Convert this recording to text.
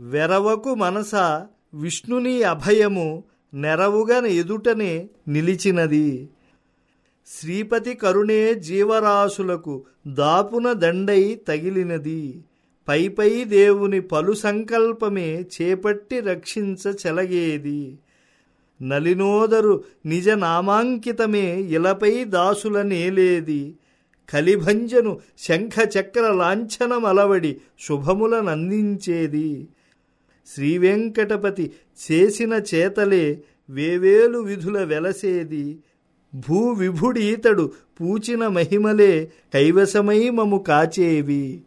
వెరవకు మనస విష్ణుని అభయము నెరవుగా ఎదుటనే నిలిచినది. శ్రీపతి కరుణే జీవరాశులకు దాపున దండై తగిలినది. పైపై దేవుని పలు సంకల్పమే చేపట్టి రక్షించ చెలగేది. నలినోదరు నిజ నామాంకితమే ఇలపై దాసుల నేలేది. కలిభంజను శంఖచక్ర లాంఛనమలవడి శుభములనందించేది శ్రీవెంకటపతి చేసిన చేతలే వేవేలు విధుల వెలసేది. భూ విభుడీతడు పూచిన మహిమలే కైవసమై మము కాచేవి.